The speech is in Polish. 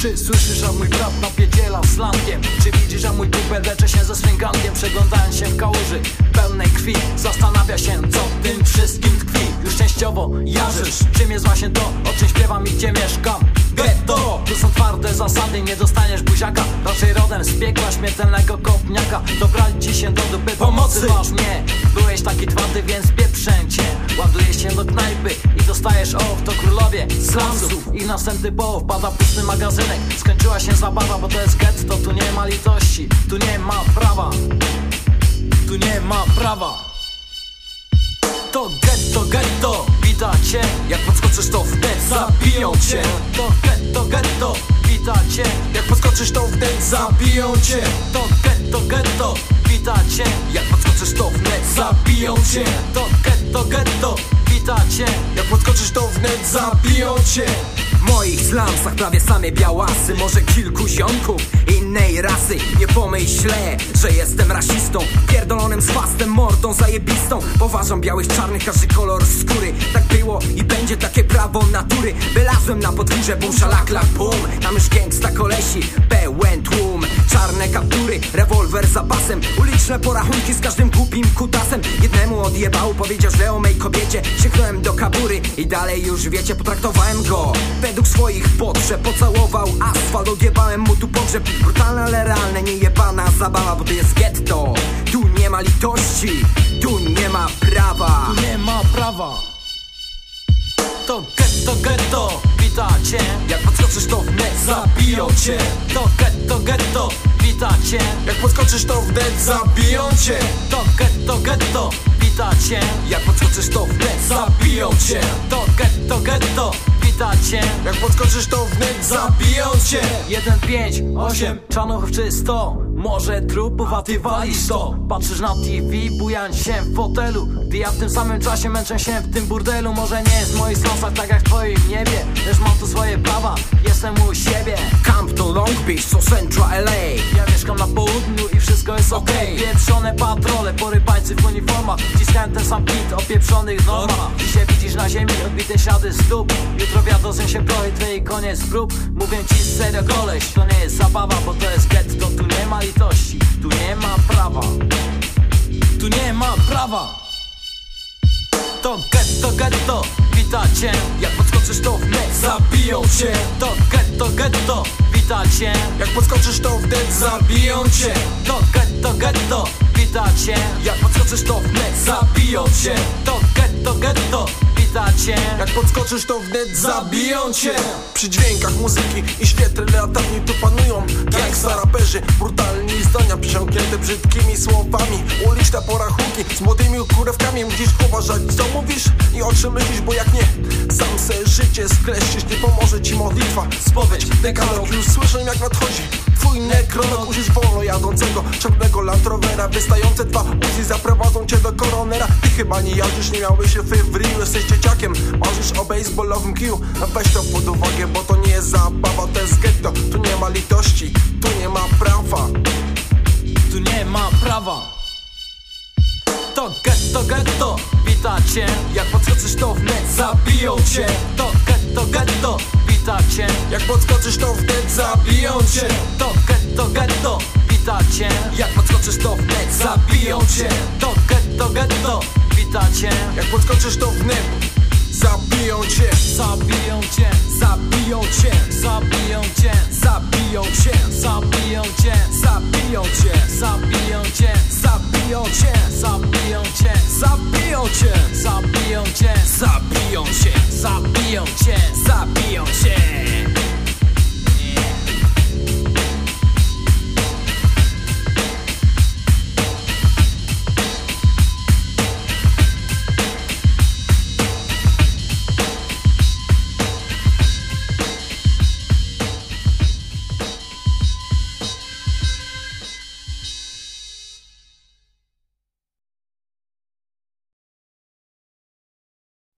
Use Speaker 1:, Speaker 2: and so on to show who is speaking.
Speaker 1: Czy słyszysz, że mój brat napierdziela slankiem? Czy widzisz, że mój kupel leczy się ze swym gangiem Przeglądając się w kałuży pełnej krwi Zastanawia się, co w tym wszystkim tkwi. Już częściowo jarzysz, czym jest właśnie to O czym śpiewam i gdzie mieszkam. Ghetto! To są twarde zasady, nie dostaniesz buziaka. Raczej rodem z piekła śmiertelnego kopniaka. Dobrali ci się do dupy, pomocy masz nie. Byłeś taki twardy, więc pieprzę cię Ładujesz się do knajpy i dostajesz off To królowie slumsów i następny poł Wpada pusty magazynek, skończyła się zabawa Bo to jest getto, tu nie ma litości. Tu nie ma prawa. Tu nie ma prawa. To getto, getto, cię Jak podskoczysz to wnet, zabiją cię. To getto, getto, wita cię
Speaker 2: Jak podskoczysz to wnet, zabiją cię.
Speaker 1: To getto, getto, wita cię
Speaker 2: Jak podskoczysz to wnet, zabiją cię.
Speaker 1: To getto, getto, wita cię
Speaker 2: Jak podskoczysz to wnet, zabiją cię
Speaker 3: moich slumsach prawie same białasy Może kilku ziomków innej rasy. Nie pomyślę, że jestem rasistą Pierdolonym swastem, mordą zajebistą. Poważam białych, czarnych, każdy kolor skóry. Tak było i będzie takie prawo natury. Wylazłem na podwórze, bum, szalaklak, bum. Tam już gangsta kolesi, pełen tłum. Czarne kaptury, rewolwer za pasem Uliczne porachunki z każdym głupim kutasem. Jednemu odjebał, powiedział źle o mej kobiecie. Sięgnąłem do kabury i dalej już wiecie Potraktowałem go według swoich potrzeb Pocałował asfalt, odjebałem mu tu pogrzeb Brutalne, ale realne, nie jebana zabawa Bo to jest getto, tu nie ma litości Tu nie ma prawa.
Speaker 1: Tu nie ma prawa. To getto, getto, wita cię
Speaker 2: Jak podskoczysz to wnet, zabiją cię.
Speaker 1: To getto, getto, wita cię
Speaker 2: Jak podskoczysz to wnet, zabiją cię.
Speaker 1: To getto, getto, wita cię
Speaker 2: Jak podskoczysz to wnet, zabiją cię.
Speaker 1: To getto, getto, wita cię
Speaker 2: Jak podskoczysz to wnet, zabiją cię.
Speaker 1: 1, 5, 8, czanów czy 100 Może trupów, a ty walisz to? Patrzysz na TV, bujając się w fotelu. Gdy ja w tym samym czasie męczę się w tym burdelu. Może nie jest w moich sąsach tak jak w twoim niebie. Lecz mam tu swoje prawa, jestem u siebie.
Speaker 3: Campton, Long Beach, to Central LA
Speaker 1: Ja mieszkam na południu i wszystko jest okej. Okay. Pieprzone patrole, porypańcy w uniformach. Ciskają ten sam beat o pieprzonych normach Dzisiaj widzisz na ziemi odbite ślady stóp. Jutro wiadosem się prohydry i koniec prób. Mówię ci serio koleś, to nie jest zabawa Bo to jest getto, tu nie ma litości Tu nie ma prawa. Tu nie ma prawa. To getto, getto, wita cię
Speaker 2: Jak podskoczysz to wnet, zabiją cię.
Speaker 1: To getto, getto, wita cię
Speaker 2: Jak podskoczysz to wnet, zabiją cię.
Speaker 1: To getto, getto, wita cię
Speaker 2: Jak podskoczysz to wnet, zabiją cię.
Speaker 1: To getto, getto,
Speaker 2: Jak podskoczysz to wnet, zabiją cię. Przy dźwiękach muzyki i świetle latarni tu panują. Gangsta raperzy, brutalni zdania Przesiąknięte brzydkimi słowami. Uliczne porachunki z młodymi kurewkami. Musisz uważać co mówisz i o czym myślisz Bo jak nie, sam se życie skreślisz. Nie pomoże ci modlitwa, spowiedź, dekalog. Już słyszę jak nadchodzi Twój nekrolog użysz wolno jadącego Czarnego Land Wystające dwa uzi zaprowadzą cię do koronera. Ty chyba nie jadzisz, nie miałeś się w Rio Jesteś dzieciakiem, marzysz o baseballowym kiju Weź to pod uwagę, bo to nie jest zabawa To jest getto, tu nie ma litości Tu nie ma prawa.
Speaker 1: Tu nie ma prawa. To getto, getto, wita cię.
Speaker 2: Jak podskoczysz to wnet, zabiją cię.
Speaker 1: To getto, getto, wita cię
Speaker 2: Jak podskoczysz to wnet, zabiją cię.
Speaker 1: To getto, getto, wita cię
Speaker 2: Jak podskoczysz to wnet, zabiją cię.
Speaker 1: To getto, getto, wita cię
Speaker 2: Jak podskoczysz to wnet, zabiją cię.
Speaker 1: Zabiją cię,
Speaker 3: zabiją cię.
Speaker 1: Zabiją cię
Speaker 3: Zabiją cię,
Speaker 1: zabiją cię
Speaker 3: się,
Speaker 1: zabiją cię